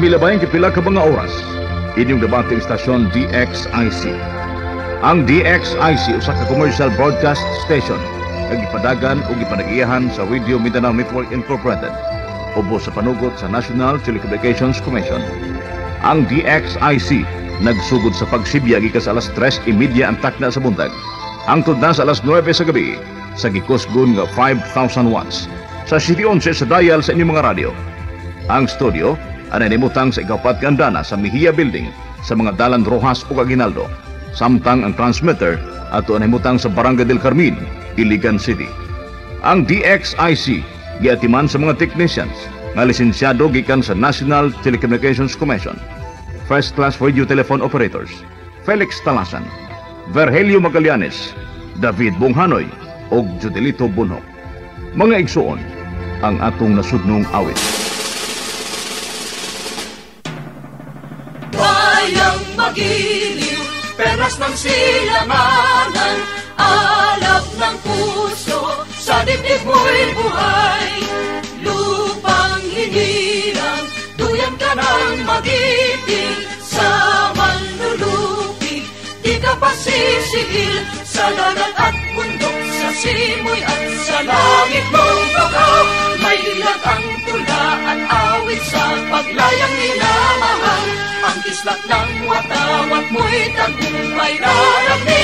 milabayan kapila ka mga oras. Inyong dabating istasyon DXIC. Ang DXIC usa ka commercial broadcast station nga gipadagan o gipanagiyahan sa Radio Mindanao Network Incorporated ubo sa panugot sa National Telecommunications Commission. Ang DXIC nagsugod sa pagsibya gikas alas 3:30 ang takna sa buntag. Hangtod na sa alas 9 sa gabi sa gikusgon nga 5,000 watts sa City 11 sa dial sa inyong mga radio. Ang studio anay nimutang sa ikapat kandana sa Mejia Building sa mga dalan Rojas ug Aguinaldo. Samtang ang transmitter ato nimutang sa Barangay del Carmen, Iligan City. Ang DXIC giatiman sa mga technicians nga lisensyado gikan sa National Telecommunications Commission. First class radio telephone operators Felix Talasan, Vergelio Magallanes, David Bonghanoy ug Judelito Bunhok. Mga igsuon ang atong nasudnong awit. Bayang magiliw, perlas ng silanganan, alap ng puso, sa dibdib mo'y buhay. Lupang hinirang, duyan ka ng magiting, sa manlulupi, di ka pasisigil, sa dagat at bundok, sa simoy at sa langit mong bukaw. May lagang tula at awit sa paglayang minamahal. Kislap ng watawat mo'y tagumpay na nagninig